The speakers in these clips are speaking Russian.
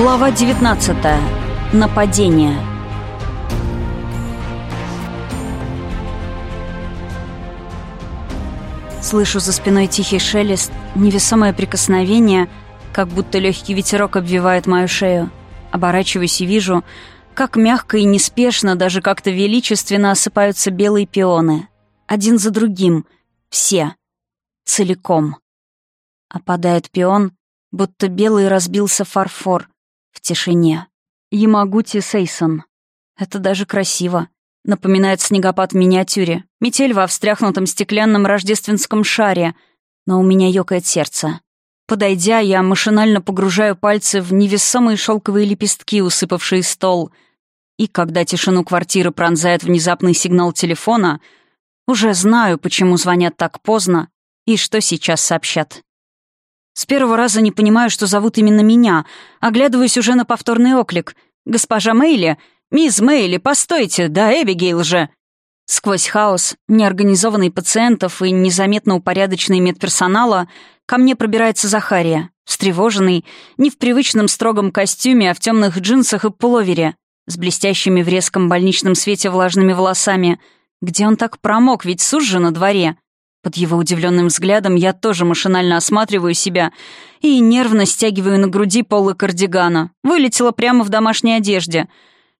Глава 19. Нападение. Слышу за спиной тихий шелест, невесомое прикосновение, как будто легкий ветерок обвивает мою шею. Оборачиваюсь и вижу, как мягко и неспешно, даже как-то величественно осыпаются белые пионы. Один за другим. Все. Целиком. Опадает пион, будто белый разбился фарфор. В тишине. Ямагути Сейсон. Это даже красиво. Напоминает снегопад в миниатюре. Метель во встряхнутом стеклянном рождественском шаре. Но у меня ёкает сердце. Подойдя, я машинально погружаю пальцы в невесомые шелковые лепестки, усыпавшие стол. И когда тишину квартиры пронзает внезапный сигнал телефона, уже знаю, почему звонят так поздно и что сейчас сообщат. С первого раза не понимаю, что зовут именно меня. Оглядываюсь уже на повторный оклик. «Госпожа Мейли! Мисс Мейли, постойте! Да Эбигейл же!» Сквозь хаос, неорганизованный пациентов и незаметно упорядоченный медперсонала ко мне пробирается Захария, встревоженный, не в привычном строгом костюме, а в темных джинсах и пуловере, с блестящими в резком больничном свете влажными волосами. Где он так промок, ведь суж же на дворе. Под его удивленным взглядом я тоже машинально осматриваю себя и нервно стягиваю на груди полы кардигана. Вылетела прямо в домашней одежде.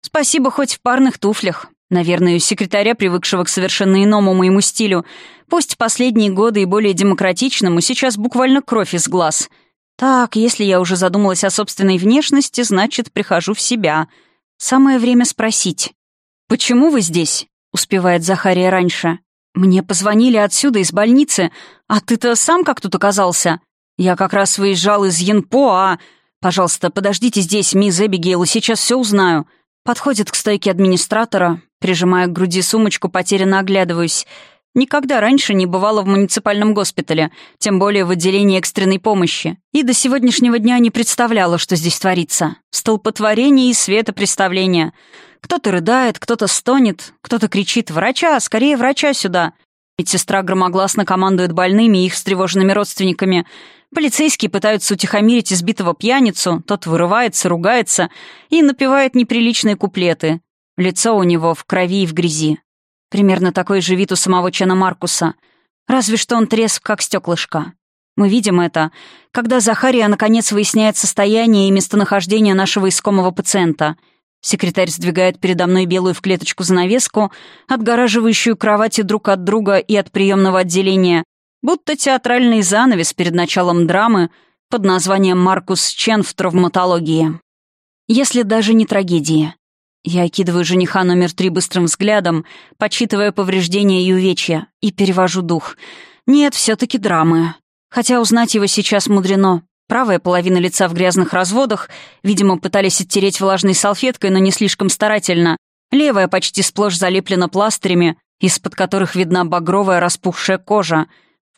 Спасибо хоть в парных туфлях. Наверное, у секретаря, привыкшего к совершенно иному моему стилю, пусть последние годы и более демократичному, сейчас буквально кровь из глаз. Так, если я уже задумалась о собственной внешности, значит, прихожу в себя. Самое время спросить. «Почему вы здесь?» — успевает Захария раньше. «Мне позвонили отсюда, из больницы. А ты-то сам как тут оказался? Я как раз выезжал из Янпо, а... Пожалуйста, подождите здесь, мисс Эбигейл, сейчас все узнаю». Подходит к стойке администратора, прижимая к груди сумочку, потерянно оглядываюсь. Никогда раньше не бывала в муниципальном госпитале, тем более в отделении экстренной помощи. И до сегодняшнего дня не представляла, что здесь творится. Столпотворение и светопреставление. Кто-то рыдает, кто-то стонет, кто-то кричит «Врача! Скорее врача сюда!» Медсестра громогласно командует больными и их встревоженными родственниками. Полицейские пытаются утихомирить избитого пьяницу, тот вырывается, ругается и напевает неприличные куплеты. Лицо у него в крови и в грязи. Примерно такой же вид у самого Чена Маркуса. Разве что он треск, как стеклышко. Мы видим это, когда Захария наконец выясняет состояние и местонахождение нашего искомого пациента — Секретарь сдвигает передо мной белую в клеточку занавеску, отгораживающую кровати друг от друга и от приемного отделения, будто театральный занавес перед началом драмы под названием «Маркус Чен в травматологии». Если даже не трагедии. Я окидываю жениха номер три быстрым взглядом, подсчитывая повреждения и увечья, и перевожу дух. Нет, все таки драмы. Хотя узнать его сейчас мудрено. Правая половина лица в грязных разводах, видимо, пытались оттереть влажной салфеткой, но не слишком старательно. Левая почти сплошь залеплена пластырями, из-под которых видна багровая распухшая кожа.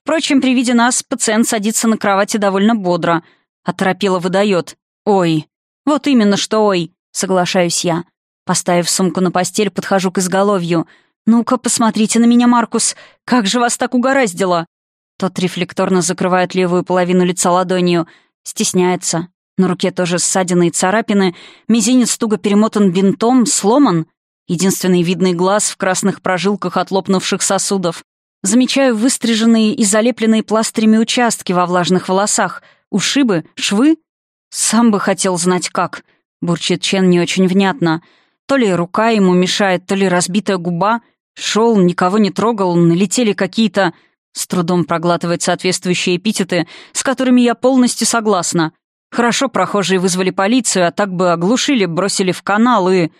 Впрочем, при виде нас пациент садится на кровати довольно бодро. Оторопело выдает. «Ой». «Вот именно что ой», — соглашаюсь я. Поставив сумку на постель, подхожу к изголовью. «Ну-ка, посмотрите на меня, Маркус. Как же вас так угораздило?» Тот рефлекторно закрывает левую половину лица ладонью. Стесняется. На руке тоже ссадины и царапины. Мизинец туго перемотан бинтом, сломан. Единственный видный глаз в красных прожилках от лопнувших сосудов. Замечаю выстриженные и залепленные пластырями участки во влажных волосах. Ушибы, швы. Сам бы хотел знать как. Бурчит Чен не очень внятно. То ли рука ему мешает, то ли разбитая губа. Шел, никого не трогал, налетели какие-то... С трудом проглатывает соответствующие эпитеты, с которыми я полностью согласна. Хорошо прохожие вызвали полицию, а так бы оглушили, бросили в канал и...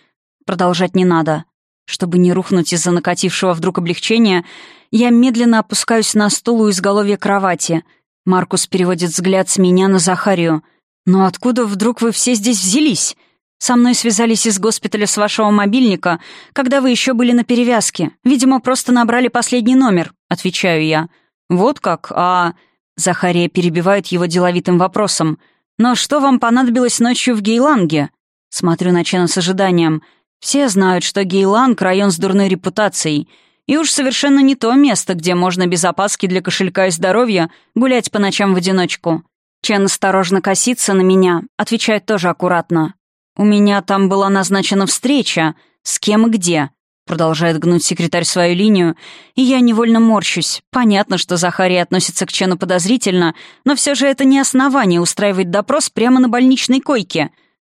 Продолжать не надо. Чтобы не рухнуть из-за накатившего вдруг облегчения, я медленно опускаюсь на стул у изголовья кровати. Маркус переводит взгляд с меня на Захарию. «Но откуда вдруг вы все здесь взялись?» Со мной связались из госпиталя с вашего мобильника, когда вы еще были на перевязке. Видимо, просто набрали последний номер», — отвечаю я. «Вот как? А...» Захария перебивает его деловитым вопросом. «Но что вам понадобилось ночью в Гейланге?» Смотрю на Чена с ожиданием. Все знают, что Гейланг — район с дурной репутацией. И уж совершенно не то место, где можно без опаски для кошелька и здоровья гулять по ночам в одиночку. Чен осторожно косится на меня, отвечает тоже аккуратно. «У меня там была назначена встреча. С кем и где?» Продолжает гнуть секретарь свою линию, и я невольно морщусь. Понятно, что Захария относится к Чену подозрительно, но все же это не основание устраивать допрос прямо на больничной койке.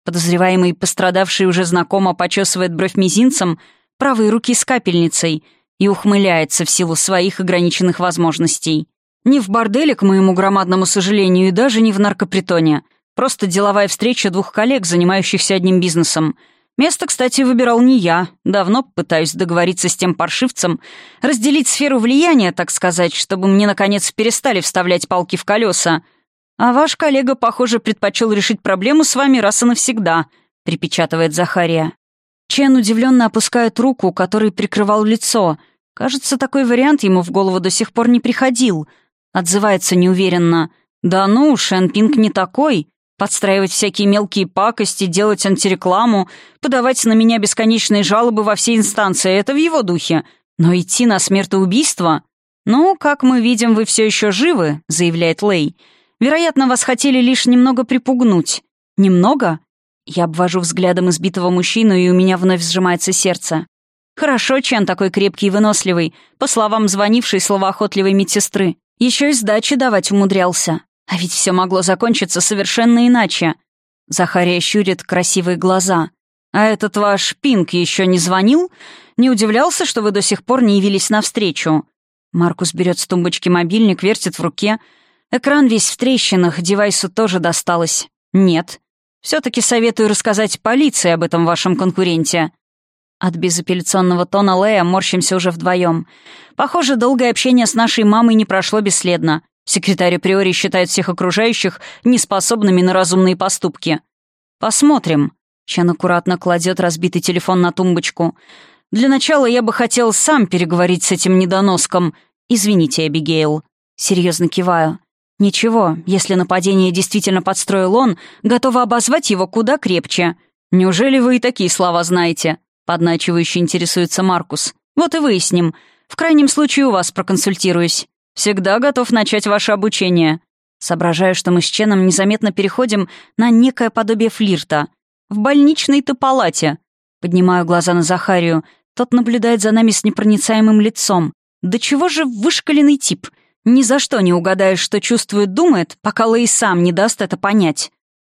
Подозреваемый пострадавший уже знакомо почесывает бровь мизинцем правой руки с капельницей и ухмыляется в силу своих ограниченных возможностей. Не в борделе, к моему громадному сожалению, и даже не в наркопритоне. Просто деловая встреча двух коллег, занимающихся одним бизнесом — Место, кстати, выбирал не я. Давно пытаюсь договориться с тем паршивцем, разделить сферу влияния, так сказать, чтобы мне, наконец, перестали вставлять палки в колеса. А ваш коллега, похоже, предпочел решить проблему с вами раз и навсегда», — припечатывает Захария. Чен удивленно опускает руку, которой прикрывал лицо. Кажется, такой вариант ему в голову до сих пор не приходил. Отзывается неуверенно. «Да ну, Шен Пинг не такой. Подстраивать всякие мелкие пакости, делать антирекламу, подавать на меня бесконечные жалобы во все инстанции — это в его духе. Но идти на смертоубийство? «Ну, как мы видим, вы все еще живы», — заявляет Лей. «Вероятно, вас хотели лишь немного припугнуть». «Немного?» Я обвожу взглядом избитого мужчину, и у меня вновь сжимается сердце. «Хорошо, Чен такой крепкий и выносливый, по словам звонившей словоохотливой медсестры. Еще и сдачи давать умудрялся. А ведь все могло закончиться совершенно иначе. Захария щурит красивые глаза. «А этот ваш Пинк еще не звонил? Не удивлялся, что вы до сих пор не явились навстречу?» Маркус берет с тумбочки мобильник, вертит в руке. Экран весь в трещинах, девайсу тоже досталось. «Нет. Все-таки советую рассказать полиции об этом вашем конкуренте». От безапелляционного тона Лея морщимся уже вдвоем. Похоже, долгое общение с нашей мамой не прошло бесследно. Секретарь Приори считает всех окружающих неспособными на разумные поступки. «Посмотрим». Чан аккуратно кладет разбитый телефон на тумбочку. «Для начала я бы хотел сам переговорить с этим недоноском. Извините, Эбигейл». Серьезно киваю. «Ничего, если нападение действительно подстроил он, готова обозвать его куда крепче. Неужели вы и такие слова знаете?» Подначивающе интересуется Маркус. «Вот и выясним. В крайнем случае у вас проконсультируюсь». Всегда готов начать ваше обучение. Соображаю, что мы с Ченом незаметно переходим на некое подобие флирта. В больничной-то палате. Поднимаю глаза на Захарию. Тот наблюдает за нами с непроницаемым лицом. Да чего же вышкаленный тип? Ни за что не угадаешь, что чувствует, думает, пока Лэй сам не даст это понять.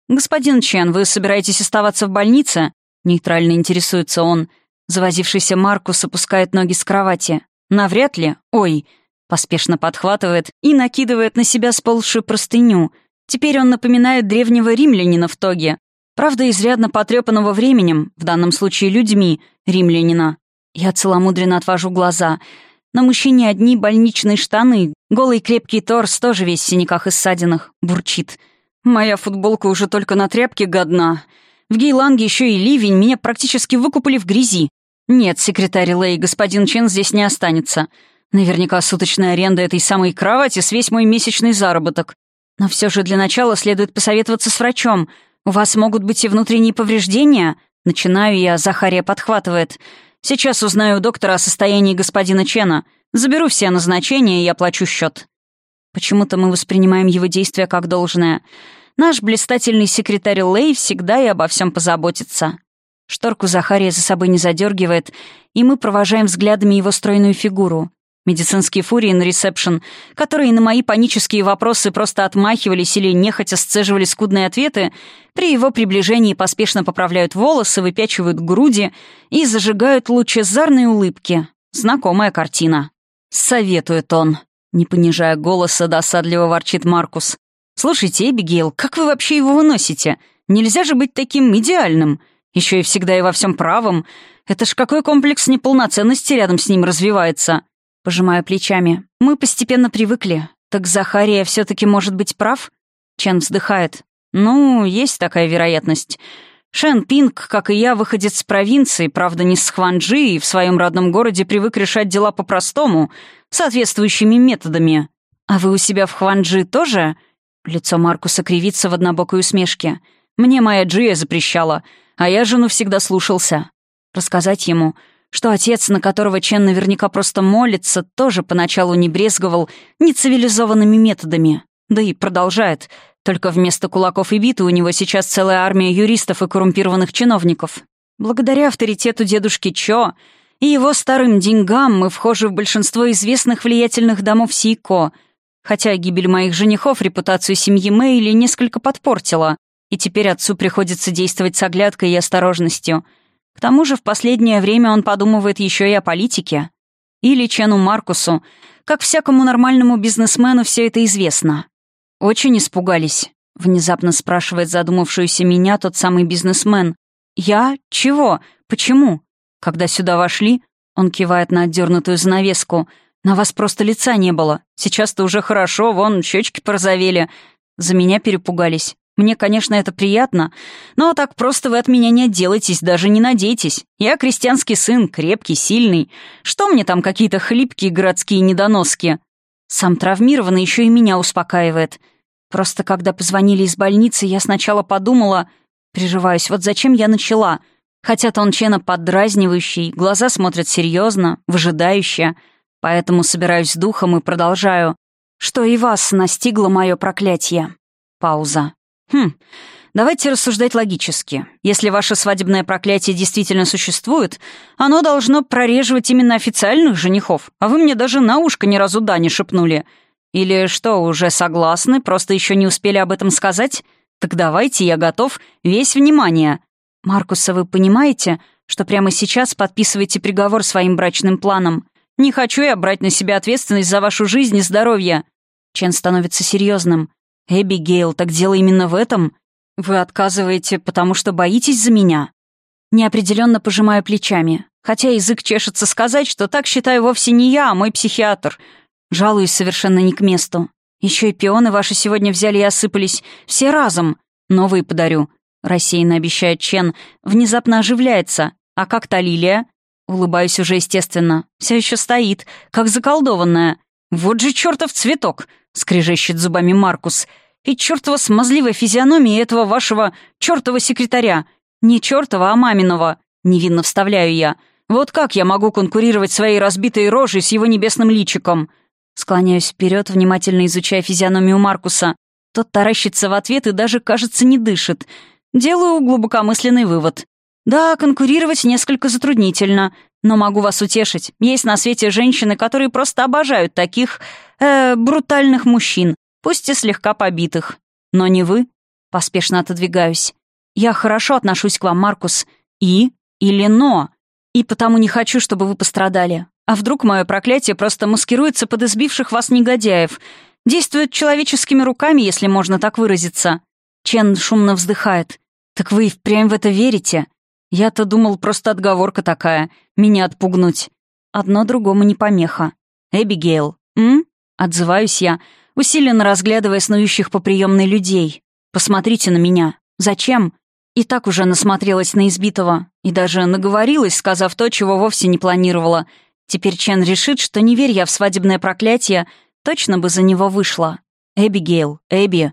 «Господин Чен, вы собираетесь оставаться в больнице?» Нейтрально интересуется он. Завозившийся Маркус опускает ноги с кровати. «Навряд ли. Ой, Поспешно подхватывает и накидывает на себя сползшую простыню. Теперь он напоминает древнего римлянина в тоге. Правда, изрядно потрепанного временем, в данном случае людьми, римлянина. Я целомудренно отвожу глаза. На мужчине одни больничные штаны, голый крепкий торс, тоже весь в синяках и ссадинах. Бурчит. «Моя футболка уже только на тряпке годна. В Гейланге еще и ливень, меня практически выкупали в грязи. Нет, секретарь Лэй, господин Чен здесь не останется. Наверняка суточная аренда этой самой кровати с весь мой месячный заработок. Но все же для начала следует посоветоваться с врачом. У вас могут быть и внутренние повреждения. Начинаю я, Захария подхватывает. Сейчас узнаю у доктора о состоянии господина Чена. Заберу все назначения, и оплачу счет. Почему-то мы воспринимаем его действия как должное. Наш блистательный секретарь Лей всегда и обо всем позаботится. Шторку Захария за собой не задергивает, и мы провожаем взглядами его стройную фигуру. Медицинские фурии на ресепшн, которые на мои панические вопросы просто отмахивались или нехотя сцеживали скудные ответы, при его приближении поспешно поправляют волосы, выпячивают груди и зажигают лучезарные улыбки. Знакомая картина. «Советует он», — не понижая голоса, досадливо ворчит Маркус. «Слушайте, Эбигейл, как вы вообще его выносите? Нельзя же быть таким идеальным. Еще и всегда и во всем правым. Это ж какой комплекс неполноценности рядом с ним развивается». Пожимаю плечами. Мы постепенно привыкли. Так Захария все-таки может быть прав? Чен вздыхает. Ну, есть такая вероятность. Шен Пинг, как и я, выходит с провинции, правда, не с Хванджи, и в своем родном городе привык решать дела по-простому, соответствующими методами. А вы у себя в Хванджи тоже? Лицо Маркуса кривится в однобокой усмешке. Мне моя Джия запрещала, а я жену всегда слушался. Рассказать ему, что отец, на которого Чен наверняка просто молится, тоже поначалу не брезговал нецивилизованными методами. Да и продолжает. Только вместо кулаков и биты у него сейчас целая армия юристов и коррумпированных чиновников. Благодаря авторитету дедушки Чо и его старым деньгам мы вхожи в большинство известных влиятельных домов Сейко, хотя гибель моих женихов репутацию семьи Мэйли несколько подпортила, и теперь отцу приходится действовать с оглядкой и осторожностью. К тому же в последнее время он подумывает еще и о политике. Или Чену Маркусу, как всякому нормальному бизнесмену все это известно. «Очень испугались?» — внезапно спрашивает задумавшуюся меня тот самый бизнесмен. «Я? Чего? Почему?» Когда сюда вошли, он кивает на отдернутую занавеску. «На вас просто лица не было. Сейчас-то уже хорошо, вон, щечки порозовели. За меня перепугались. Мне, конечно, это приятно, но так просто вы от меня не отделаетесь, даже не надейтесь. Я крестьянский сын, крепкий, сильный. Что мне там какие-то хлипкие городские недоноски?» Сам травмированный еще и меня успокаивает — Просто когда позвонили из больницы, я сначала подумала... Приживаюсь, вот зачем я начала? Хотя Тончена поддразнивающий, глаза смотрят серьезно, выжидающе. Поэтому собираюсь с духом и продолжаю. Что и вас настигло мое проклятие. Пауза. Хм, давайте рассуждать логически. Если ваше свадебное проклятие действительно существует, оно должно прореживать именно официальных женихов, а вы мне даже на ушко ни разу «да» не шепнули — или что, уже согласны, просто еще не успели об этом сказать? Так давайте, я готов, весь внимание. Маркуса, вы понимаете, что прямо сейчас подписываете приговор своим брачным планам? Не хочу я брать на себя ответственность за вашу жизнь и здоровье. Чен становится серьезным. Эбигейл, так дело именно в этом? Вы отказываете, потому что боитесь за меня? Неопределенно пожимаю плечами, хотя язык чешется сказать, что так считаю вовсе не я, а мой психиатр — Жалуюсь совершенно не к месту. Еще и пионы ваши сегодня взяли и осыпались. Все разом. Новые подарю. Рассеянно обещает Чен. Внезапно оживляется. А как та лилия? Улыбаюсь уже естественно. Все еще стоит, как заколдованная. Вот же чертов цветок! Скрежещет зубами Маркус. И чертова смазливая физиономия этого вашего чертова секретаря. Не чертова, а маминого. Невинно вставляю я. Вот как я могу конкурировать своей разбитой рожей с его небесным личиком?» Склоняюсь вперед, внимательно изучая физиономию Маркуса. Тот таращится в ответ и даже, кажется, не дышит. Делаю глубокомысленный вывод. Да, конкурировать несколько затруднительно, но могу вас утешить. Есть на свете женщины, которые просто обожают таких, э, брутальных мужчин, пусть и слегка побитых. Но не вы. Поспешно отодвигаюсь. Я хорошо отношусь к вам, Маркус. И? Или но? И потому не хочу, чтобы вы пострадали. А вдруг мое проклятие просто маскируется под избивших вас негодяев? Действует человеческими руками, если можно так выразиться. Чен шумно вздыхает. «Так вы и впрямь в это верите? Я-то думал, просто отговорка такая. Меня отпугнуть. Одно другому не помеха. Эбигейл, м?» Отзываюсь я, усиленно разглядывая снующих по приемной людей. «Посмотрите на меня. Зачем?» И так уже насмотрелась на избитого. И даже наговорилась, сказав то, чего вовсе не планировала — Теперь Чен решит, что не верь я в свадебное проклятие, точно бы за него вышла. «Эбигейл, Эбби».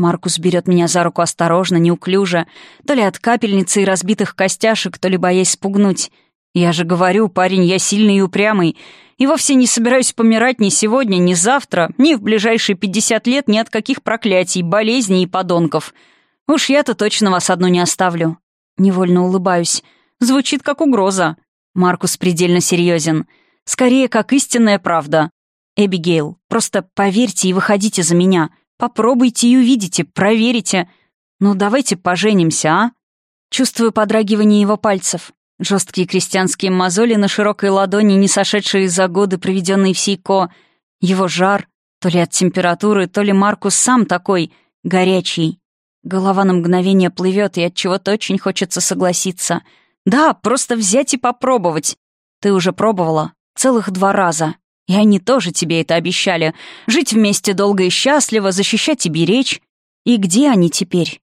Маркус берет меня за руку осторожно, неуклюже, то ли от капельницы и разбитых костяшек, то ли боясь спугнуть. Я же говорю, парень, я сильный и упрямый, и вовсе не собираюсь помирать ни сегодня, ни завтра, ни в ближайшие пятьдесят лет ни от каких проклятий, болезней и подонков. Уж я-то точно вас одну не оставлю. Невольно улыбаюсь. Звучит как угроза. Маркус предельно серьезен. Скорее, как истинная правда. Эбигейл, просто поверьте и выходите за меня. Попробуйте и увидите, проверите. Ну, давайте поженимся, а? Чувствую подрагивание его пальцев. Жесткие крестьянские мозоли на широкой ладони, не сошедшие за годы, проведенные в Сейко. Его жар, то ли от температуры, то ли Маркус сам такой, горячий. Голова на мгновение плывет, и от чего-то очень хочется согласиться — да, просто взять и попробовать. Ты уже пробовала. Целых два раза. И они тоже тебе это обещали. Жить вместе долго и счастливо, защищать и беречь. И где они теперь?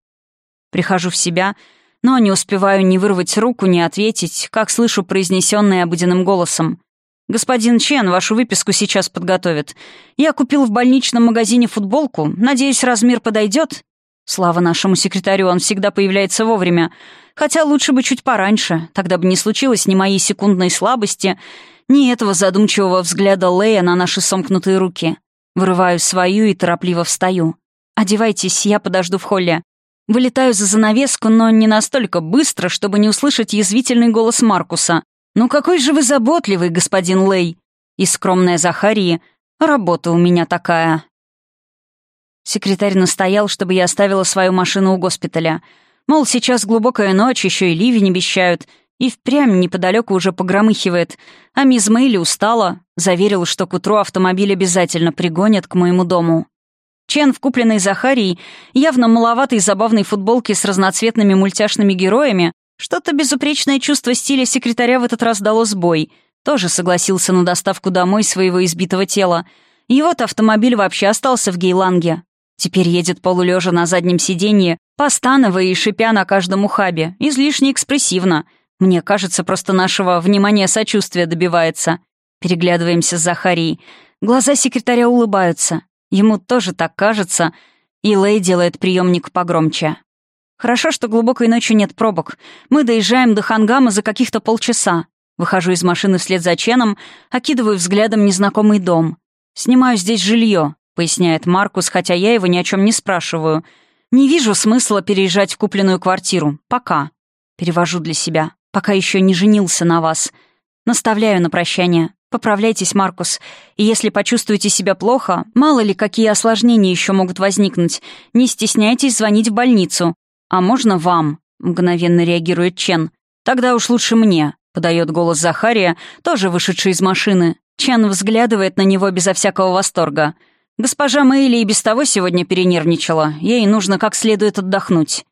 Прихожу в себя, но не успеваю ни вырвать руку, ни ответить, как слышу произнесенное обыденным голосом. «Господин Чен, вашу выписку сейчас подготовят. Я купил в больничном магазине футболку. Надеюсь, размер подойдет?» Слава нашему секретарю, он всегда появляется вовремя. Хотя лучше бы чуть пораньше, тогда бы не случилось ни моей секундной слабости, ни этого задумчивого взгляда Лея на наши сомкнутые руки. Вырываю свою и торопливо встаю. Одевайтесь, я подожду в холле. Вылетаю за занавеску, но не настолько быстро, чтобы не услышать язвительный голос Маркуса. «Ну какой же вы заботливый, господин Лей!» И скромная Захарии «Работа у меня такая». Секретарь настоял, чтобы я оставила свою машину у госпиталя. Мол, сейчас глубокая ночь, еще и ливень обещают. И впрямь неподалеку уже погромыхивает. А мисс Мэйли устала. Заверил, что к утру автомобиль обязательно пригонят к моему дому. Чен в купленной Захарией, явно маловатой забавной футболке с разноцветными мультяшными героями, что-то безупречное чувство стиля секретаря в этот раз дало сбой. Тоже согласился на доставку домой своего избитого тела. И вот автомобиль вообще остался в Гейланге. Теперь едет полулежа на заднем сиденье, постановая и шипя на каждом ухабе, излишне экспрессивно. Мне кажется, просто нашего внимания сочувствия добивается. Переглядываемся с Захарией. Глаза секретаря улыбаются. Ему тоже так кажется, и Лэй делает приемник погромче. Хорошо, что глубокой ночью нет пробок. Мы доезжаем до Хангама за каких-то полчаса. Выхожу из машины вслед за Ченом, окидываю взглядом незнакомый дом. «Снимаю здесь жилье», — поясняет Маркус, хотя я его ни о чем не спрашиваю. «Не вижу смысла переезжать в купленную квартиру. Пока». Перевожу для себя. «Пока еще не женился на вас». Наставляю на прощание. Поправляйтесь, Маркус. И если почувствуете себя плохо, мало ли какие осложнения еще могут возникнуть, не стесняйтесь звонить в больницу. А можно вам? Мгновенно реагирует Чен. Тогда уж лучше мне, подает голос Захария, тоже вышедший из машины. Чен взглядывает на него безо всякого восторга. Госпожа Мэйли и без того сегодня перенервничала. Ей нужно как следует отдохнуть.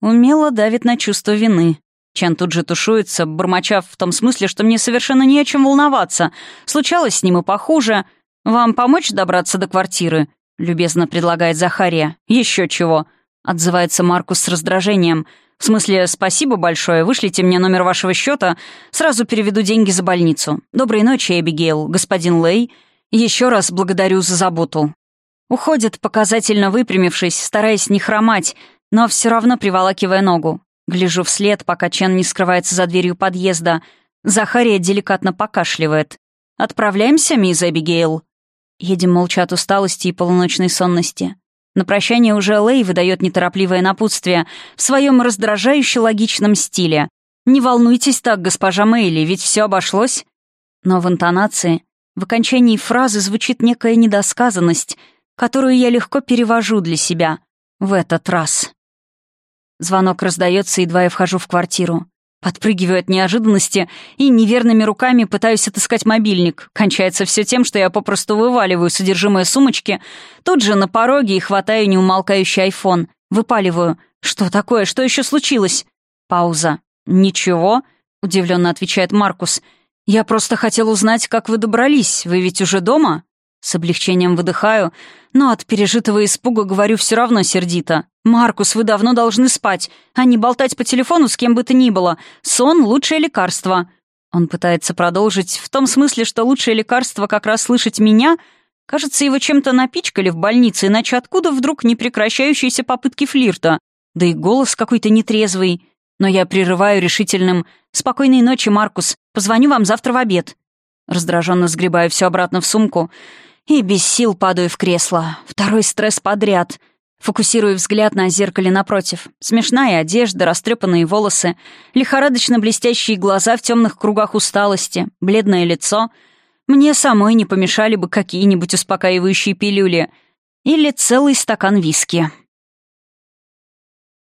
Умело давит на чувство вины. Чан тут же тушуется, бормоча в том смысле, что мне совершенно не о чем волноваться. Случалось с ним и похуже. «Вам помочь добраться до квартиры?» — любезно предлагает Захария. «Еще чего?» — отзывается Маркус с раздражением. «В смысле, спасибо большое, вышлите мне номер вашего счета, сразу переведу деньги за больницу. Доброй ночи, Эбигейл, господин Лей. Еще раз благодарю за заботу». Уходит, показательно выпрямившись, стараясь не хромать, но все равно приволакивая ногу. Гляжу вслед, пока Чен не скрывается за дверью подъезда. Захария деликатно покашливает. «Отправляемся, мисс Эбигейл?» Едем молча от усталости и полуночной сонности. На прощание уже Лэй выдает неторопливое напутствие в своем раздражающе логичном стиле. «Не волнуйтесь так, госпожа Мэйли, ведь все обошлось». Но в интонации, в окончании фразы звучит некая недосказанность, которую я легко перевожу для себя в этот раз. Звонок раздается, едва я вхожу в квартиру. Подпрыгиваю от неожиданности и неверными руками пытаюсь отыскать мобильник. Кончается все тем, что я попросту вываливаю содержимое сумочки, тут же на пороге и хватаю неумолкающий айфон. Выпаливаю. «Что такое? Что еще случилось?» Пауза. «Ничего», — удивленно отвечает Маркус. «Я просто хотел узнать, как вы добрались. Вы ведь уже дома?» С облегчением выдыхаю, но от пережитого испуга говорю все равно сердито. «Маркус, вы давно должны спать, а не болтать по телефону с кем бы то ни было. Сон — лучшее лекарство». Он пытается продолжить в том смысле, что лучшее лекарство как раз слышать меня. Кажется, его чем-то напичкали в больнице, иначе откуда вдруг непрекращающиеся попытки флирта? Да и голос какой-то нетрезвый. Но я прерываю решительным «Спокойной ночи, Маркус. Позвоню вам завтра в обед». Раздраженно сгребаю все обратно в сумку и без сил падаю в кресло. Второй стресс подряд. Фокусирую взгляд на зеркале напротив. Смешная одежда, растрепанные волосы, лихорадочно блестящие глаза в темных кругах усталости, бледное лицо. Мне самой не помешали бы какие-нибудь успокаивающие пилюли. Или целый стакан виски.